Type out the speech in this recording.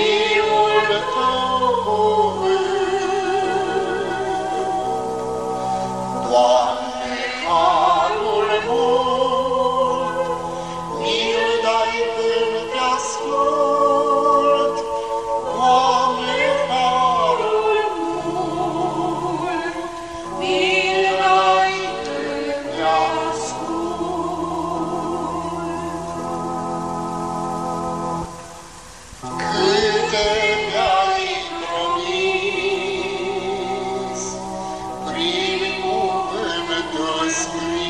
Spirit. Christ.